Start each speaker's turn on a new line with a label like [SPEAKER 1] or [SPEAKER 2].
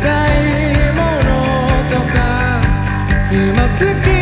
[SPEAKER 1] 高いものとか今好き